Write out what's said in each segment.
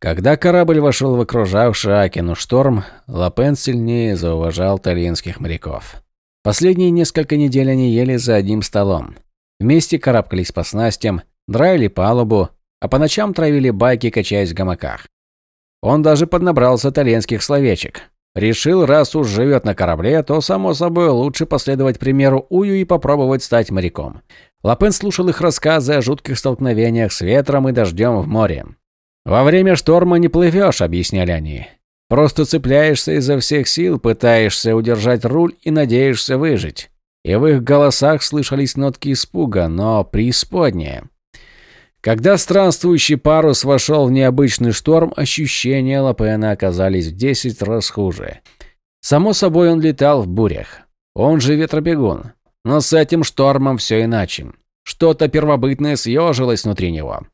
Когда корабль вошел в окружавший Акину шторм, Лапен сильнее зауважал талинских моряков. Последние несколько недель они ели за одним столом. Вместе карабкались по снастям, драили палубу, а по ночам травили байки, качаясь в гамаках. Он даже поднабрался итальянских словечек. Решил, раз уж живет на корабле, то, само собой, лучше последовать примеру Ую и попробовать стать моряком. Лапен слушал их рассказы о жутких столкновениях с ветром и дождем в море. «Во время шторма не плывешь», — объясняли они. «Просто цепляешься изо всех сил, пытаешься удержать руль и надеешься выжить». И в их голосах слышались нотки испуга, но преисподнее. Когда странствующий парус вошел в необычный шторм, ощущения Лапена оказались в десять раз хуже. Само собой, он летал в бурях. Он же ветробегун. Но с этим штормом все иначе. Что-то первобытное съежилось внутри него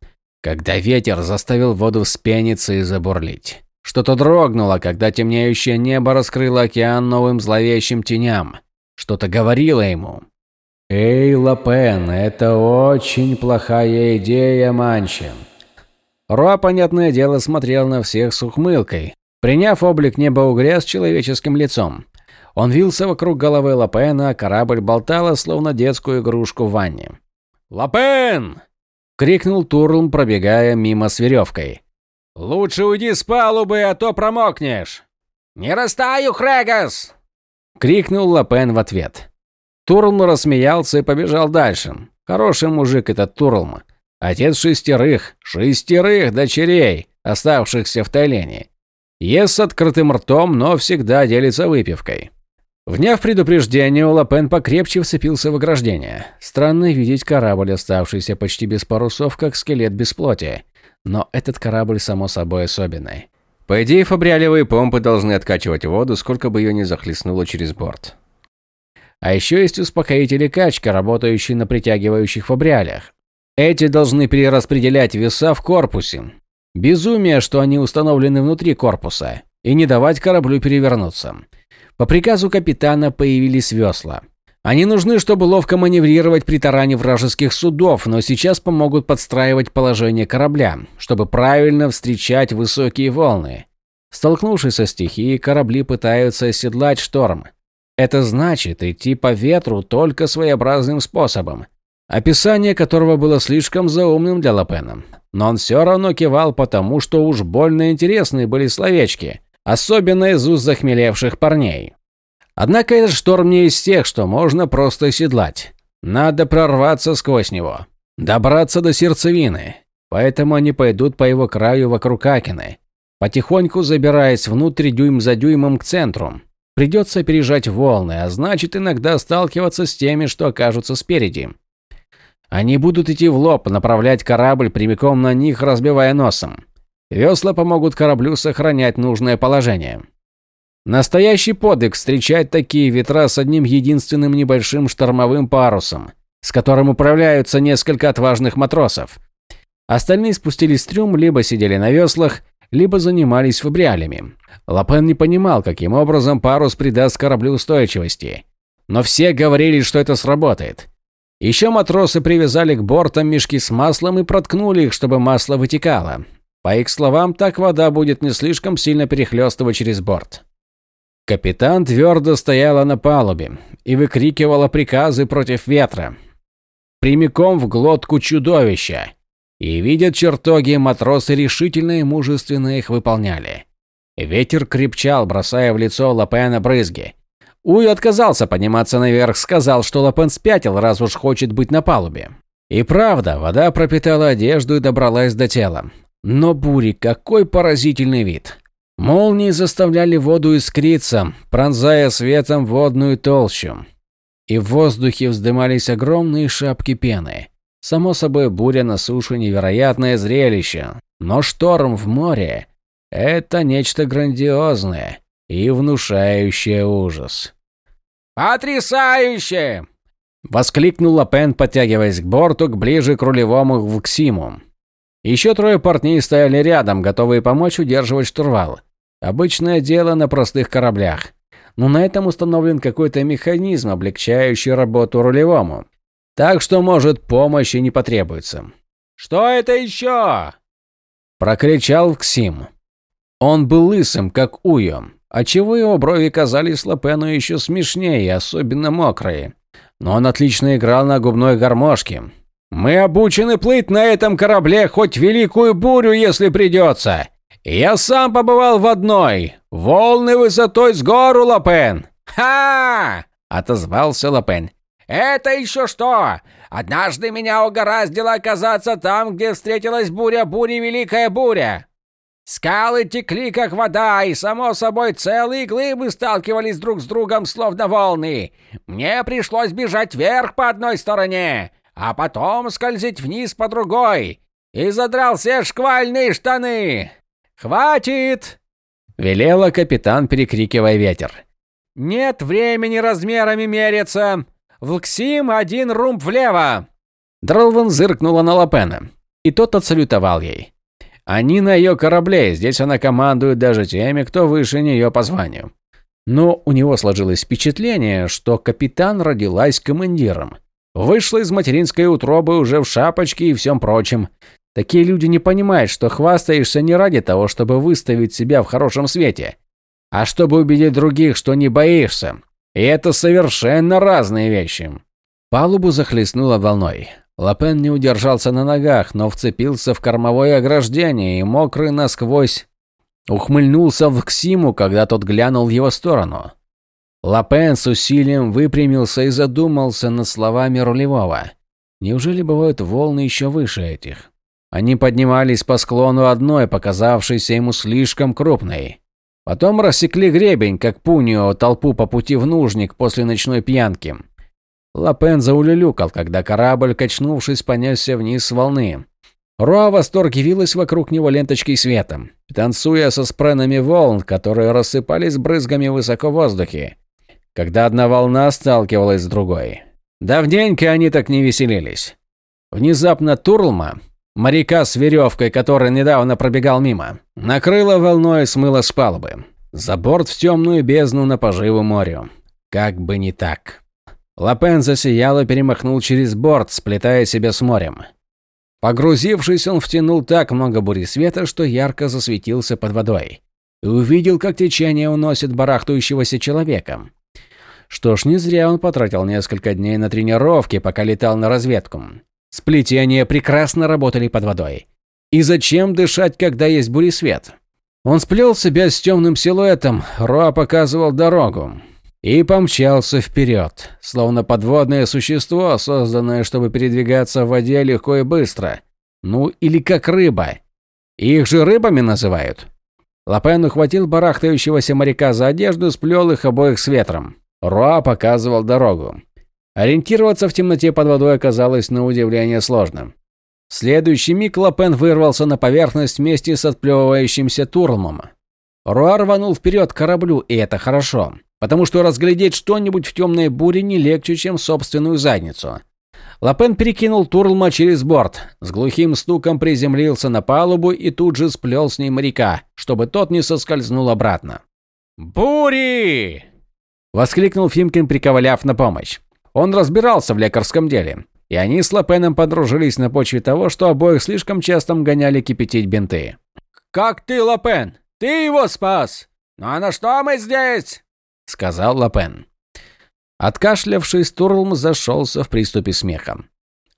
когда ветер заставил воду вспениться и забурлить. Что-то дрогнуло, когда темнеющее небо раскрыло океан новым зловещим теням. Что-то говорило ему. «Эй, Лапен, это очень плохая идея, Манчин». Роа, понятное дело, смотрел на всех с ухмылкой, приняв облик небоугря с человеческим лицом. Он вился вокруг головы Лапена, а корабль болтала, словно детскую игрушку в ванне. «Лапен!» – крикнул Турлм, пробегая мимо с веревкой. «Лучше уйди с палубы, а то промокнешь!» «Не растаю, Хрегас!» – крикнул Лапен в ответ. Турлм рассмеялся и побежал дальше. Хороший мужик этот Турлм. Отец шестерых, шестерых дочерей, оставшихся в Тайлене. Ест с открытым ртом, но всегда делится выпивкой. Вняв предупреждение, Лапен покрепче вцепился в ограждение. Странно видеть корабль, оставшийся почти без парусов, как скелет без плоти. Но этот корабль, само собой, особенный. По идее, фабриалевые помпы должны откачивать воду, сколько бы ее ни захлестнуло через борт. А еще есть успокоители качка, работающие на притягивающих фабриалях. Эти должны перераспределять веса в корпусе. Безумие, что они установлены внутри корпуса, и не давать кораблю перевернуться. По приказу капитана появились весла. Они нужны, чтобы ловко маневрировать при таране вражеских судов, но сейчас помогут подстраивать положение корабля, чтобы правильно встречать высокие волны. Столкнувшись со стихией, корабли пытаются оседлать шторм. Это значит идти по ветру только своеобразным способом, описание которого было слишком заумным для Лапена. Но он все равно кивал, потому что уж больно интересные были словечки особенно из уст захмелевших парней. Однако этот шторм не из тех, что можно просто седлать. Надо прорваться сквозь него, добраться до сердцевины. Поэтому они пойдут по его краю вокруг Акины, потихоньку забираясь внутрь дюйм за дюймом к центру. Придется опережать волны, а значит иногда сталкиваться с теми, что окажутся спереди. Они будут идти в лоб, направлять корабль прямиком на них, разбивая носом. Весла помогут кораблю сохранять нужное положение. Настоящий подвиг встречать такие ветра с одним единственным небольшим штормовым парусом, с которым управляются несколько отважных матросов. Остальные спустились в трюм, либо сидели на веслах, либо занимались фабриалями. Лапен не понимал, каким образом парус придаст кораблю устойчивости. Но все говорили, что это сработает. Еще матросы привязали к бортам мешки с маслом и проткнули их, чтобы масло вытекало. По их словам, так вода будет не слишком сильно перехлестывать через борт. Капитан твердо стояла на палубе и выкрикивала приказы против ветра. Прямиком в глотку чудовища. И видят чертоги, матросы решительно и мужественно их выполняли. Ветер крепчал, бросая в лицо Лапена брызги. Уй отказался подниматься наверх, сказал, что Лапен спятил, раз уж хочет быть на палубе. И правда, вода пропитала одежду и добралась до тела. Но бури, какой поразительный вид! Молнии заставляли воду искриться, пронзая светом водную толщу. И в воздухе вздымались огромные шапки пены. Само собой, буря на суше – невероятное зрелище. Но шторм в море – это нечто грандиозное и внушающее ужас. «Потрясающе!» – воскликнул Лапен, подтягиваясь к борту, ближе к рулевому в Ксиму. Еще трое парней стояли рядом, готовые помочь удерживать штурвал. Обычное дело на простых кораблях. Но на этом установлен какой-то механизм, облегчающий работу рулевому. Так что, может, помощи не потребуется. «Что это еще?» Прокричал Ксим. Он был лысым, как Уйо, отчего его брови казались Лапену еще смешнее, особенно мокрые. Но он отлично играл на губной гармошке. «Мы обучены плыть на этом корабле хоть великую бурю, если придется. Я сам побывал в одной. Волны высотой с гору, Лапен!» «Ха!» – отозвался Лапен. «Это еще что? Однажды меня угораздило оказаться там, где встретилась буря бури Великая Буря. Скалы текли, как вода, и, само собой, целые глыбы сталкивались друг с другом, словно волны. Мне пришлось бежать вверх по одной стороне, а потом скользить вниз по другой. И задрал все шквальные штаны. «Хватит!» — велела капитан, перекрикивая ветер. «Нет времени размерами мериться. Влксим один румб влево!» Дролван зыркнула на Лапена, и тот отсалютовал ей. Они на ее корабле, здесь она командует даже теми, кто выше нее по званию. Но у него сложилось впечатление, что капитан родилась командиром. Вышла из материнской утробы уже в шапочке и всем прочем. Такие люди не понимают, что хвастаешься не ради того, чтобы выставить себя в хорошем свете, а чтобы убедить других, что не боишься. И это совершенно разные вещи. Палубу захлестнуло волной. Лапен не удержался на ногах, но вцепился в кормовое ограждение и мокрый насквозь ухмыльнулся в Ксиму, когда тот глянул в его сторону. Лапен с усилием выпрямился и задумался над словами рулевого. Неужели бывают волны еще выше этих? Они поднимались по склону одной, показавшейся ему слишком крупной. Потом рассекли гребень, как пунио толпу по пути в нужник после ночной пьянки. Лапен заулюлюкал, когда корабль, качнувшись, понесся вниз с волны. Руа в восторге вокруг него ленточкой света, танцуя со спренами волн, которые рассыпались брызгами высоко в воздухе, когда одна волна сталкивалась с другой. Давненько они так не веселились. Внезапно Турлма, моряка с веревкой, который недавно пробегал мимо, накрыла волной и смыла с палубы. За борт в темную бездну на поживу морю. Как бы не так. Лапен засиял и перемахнул через борт, сплетая себя с морем. Погрузившись, он втянул так много бури света, что ярко засветился под водой. И увидел, как течение уносит барахтающегося человека. Что ж, не зря он потратил несколько дней на тренировки, пока летал на разведку. Сплетения прекрасно работали под водой. И зачем дышать, когда есть буресвет? Он сплел себя с темным силуэтом, Роа показывал дорогу и помчался вперед, словно подводное существо, созданное, чтобы передвигаться в воде легко и быстро. Ну или как рыба. Их же рыбами называют. Лапен ухватил барахтающегося моряка за одежду, сплел их обоих с ветром. Руа показывал дорогу. Ориентироваться в темноте под водой оказалось на удивление сложно. В следующий миг Лапен вырвался на поверхность вместе с отплевывающимся Турлмом. Руа рванул вперед к кораблю, и это хорошо потому что разглядеть что-нибудь в темной буре не легче, чем собственную задницу. Лапен перекинул Турлма через борт, с глухим стуком приземлился на палубу и тут же сплел с ней моряка, чтобы тот не соскользнул обратно. «Бури!» – воскликнул Фимкин, приковыляв на помощь. Он разбирался в лекарском деле, и они с Лапеном подружились на почве того, что обоих слишком часто гоняли кипятить бинты. «Как ты, Лапен? Ты его спас! Ну а на что мы здесь?» – сказал Лапен. Откашлявшись, Турлм зашелся в приступе смеха.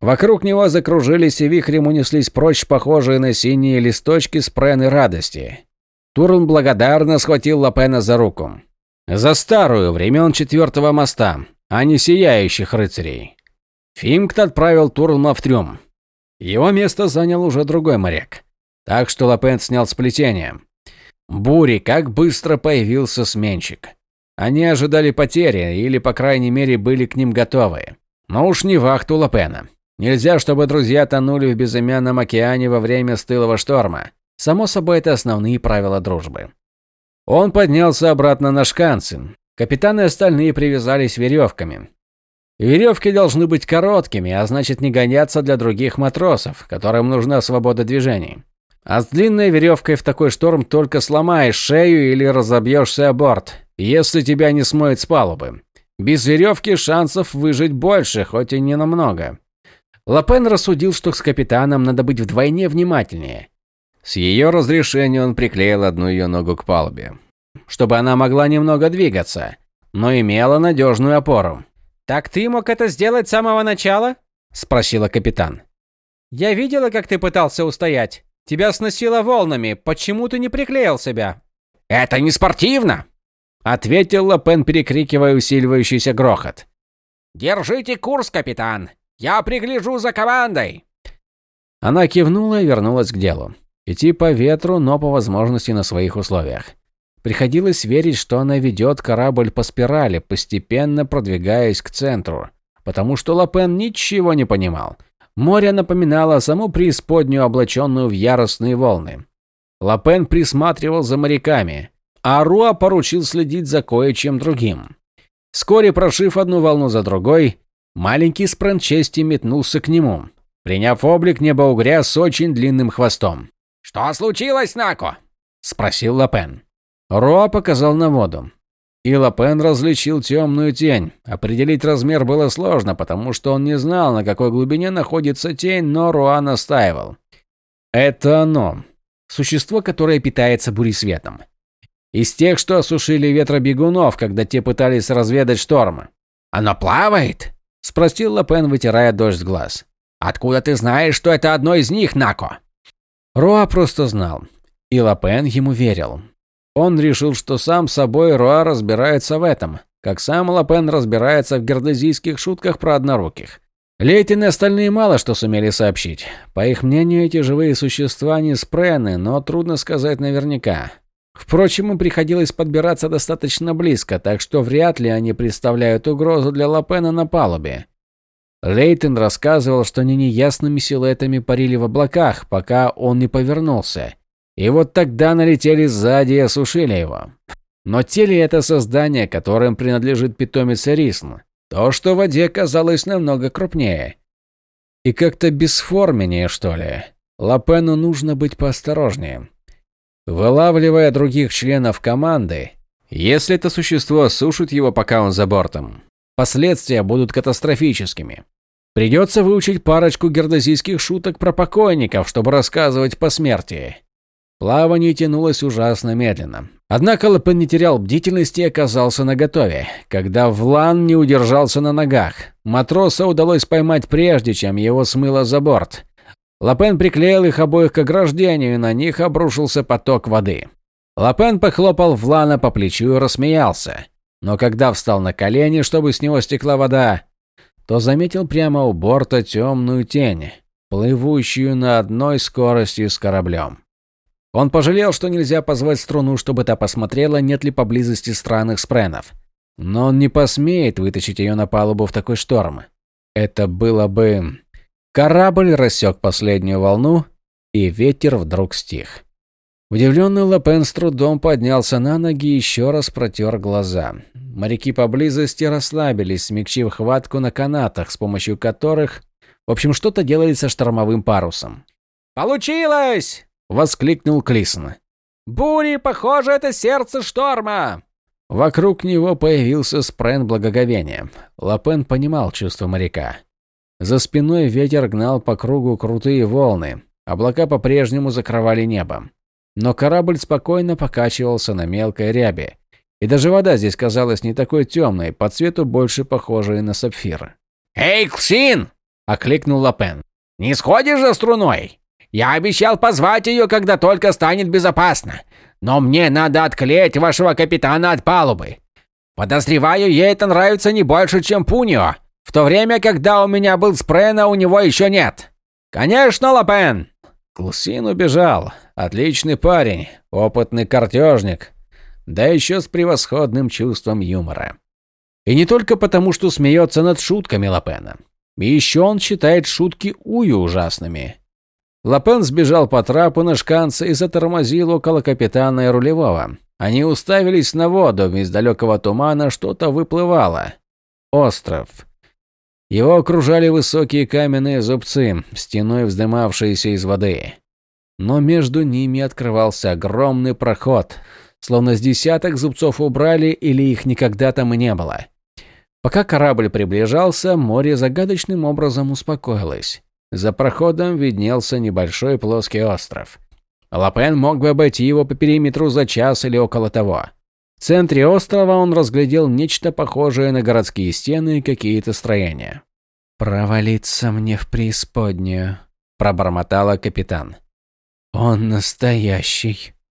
Вокруг него закружились и вихрем унеслись прочь похожие на синие листочки спрены радости. Турлм благодарно схватил Лапена за руку. За старую, времен четвертого моста, а не сияющих рыцарей. Фимкт отправил Турлма в трюм. Его место занял уже другой моряк. Так что Лапен снял сплетение. Бури, как быстро появился сменщик. Они ожидали потери, или, по крайней мере, были к ним готовы. Но уж не вахту Лапена. Нельзя, чтобы друзья тонули в безымянном океане во время стылого шторма. Само собой, это основные правила дружбы. Он поднялся обратно на шканцы. Капитаны остальные привязались веревками. Веревки должны быть короткими, а значит не гоняться для других матросов, которым нужна свобода движений. А с длинной веревкой в такой шторм только сломаешь шею или разобьешься о борт, если тебя не смоет с палубы. Без веревки шансов выжить больше, хоть и не намного. Лапен рассудил, что с капитаном надо быть вдвойне внимательнее. С ее разрешения он приклеил одну ее ногу к палубе, чтобы она могла немного двигаться, но имела надежную опору. «Так ты мог это сделать с самого начала?» – спросила капитан. «Я видела, как ты пытался устоять. Тебя сносило волнами. Почему ты не приклеил себя?» «Это не спортивно!» – ответил Лапен, перекрикивая усиливающийся грохот. «Держите курс, капитан! Я пригляжу за командой!» Она кивнула и вернулась к делу. Идти по ветру, но по возможности на своих условиях. Приходилось верить, что она ведет корабль по спирали, постепенно продвигаясь к центру, потому что Лапен ничего не понимал. Море напоминало саму преисподнюю, облаченную в яростные волны. Лапен присматривал за моряками, а Руа поручил следить за кое-чем другим. Вскоре, прошив одну волну за другой, маленький спранчести метнулся к нему, приняв облик небоугря с очень длинным хвостом. «Что случилось, Нако?» – спросил Лапен. Роа показал на воду. И Лапен различил темную тень. Определить размер было сложно, потому что он не знал, на какой глубине находится тень, но Роа настаивал. Это оно. Существо, которое питается буресветом. Из тех, что осушили ветробегунов, когда те пытались разведать штормы. «Оно плавает?» – спросил Лапен, вытирая дождь с глаз. «Откуда ты знаешь, что это одно из них, Нако?» Роа просто знал. И Лапен ему верил. Он решил, что сам собой Руа разбирается в этом, как сам Лапен разбирается в гердезийских шутках про одноруких. Лейтин и остальные мало что сумели сообщить. По их мнению, эти живые существа не спрены, но трудно сказать наверняка. Впрочем, им приходилось подбираться достаточно близко, так что вряд ли они представляют угрозу для Лапена на палубе. Лейтен рассказывал, что они неясными силуэтами парили в облаках, пока он не повернулся. И вот тогда налетели сзади и осушили его. Но те ли это создание, которым принадлежит питомец Рисн? То, что в воде казалось намного крупнее. И как-то бесформеннее, что ли. Лапену нужно быть поосторожнее. Вылавливая других членов команды, если это существо осушит его, пока он за бортом, последствия будут катастрофическими. Придется выучить парочку гердозийских шуток про покойников, чтобы рассказывать по смерти. Плавание тянулось ужасно медленно. Однако Лапен не терял бдительности и оказался наготове, когда Влан не удержался на ногах. Матроса удалось поймать прежде, чем его смыло за борт. Лапен приклеил их обоих к ограждению, и на них обрушился поток воды. Лапен похлопал Влана по плечу и рассмеялся. Но когда встал на колени, чтобы с него стекла вода, то заметил прямо у борта темную тень, плывущую на одной скорости с кораблем. Он пожалел, что нельзя позвать струну, чтобы та посмотрела, нет ли поблизости странных спренов. Но он не посмеет вытащить ее на палубу в такой шторм. Это было бы... Корабль рассек последнюю волну, и ветер вдруг стих. Удивленный Лапен с трудом поднялся на ноги и еще раз протер глаза. Моряки поблизости расслабились, смягчив хватку на канатах, с помощью которых, в общем, что-то делали со штормовым парусом. «Получилось!» – воскликнул Клисон. «Бури, похоже, это сердце шторма!» Вокруг него появился спрен благоговения. Лапен понимал чувство моряка. За спиной ветер гнал по кругу крутые волны. Облака по-прежнему закрывали небо. Но корабль спокойно покачивался на мелкой рябе. И даже вода здесь казалась не такой темной, по цвету больше похожей на сапфир. «Эй, Ксин!» – окликнул Лапен. «Не сходишь за струной?» Я обещал позвать ее, когда только станет безопасно. Но мне надо отклеить вашего капитана от палубы. Подозреваю, ей это нравится не больше, чем Пунио, в то время, когда у меня был спрена, у него еще нет. Конечно, Лапен. Клсин убежал. Отличный парень, опытный картежник, да еще с превосходным чувством юмора. И не только потому, что смеется над шутками Лапена. Еще он считает шутки Ую ужасными. Лапен сбежал по трапу на шканце и затормозил около капитана и рулевого. Они уставились на воду, из далекого тумана что-то выплывало. Остров. Его окружали высокие каменные зубцы, стеной вздымавшиеся из воды. Но между ними открывался огромный проход, словно с десяток зубцов убрали или их никогда там и не было. Пока корабль приближался, море загадочным образом успокоилось. За проходом виднелся небольшой плоский остров. Лапен мог бы обойти его по периметру за час или около того. В центре острова он разглядел нечто похожее на городские стены и какие-то строения. «Провалиться мне в преисподнюю», – пробормотала капитан. «Он настоящий».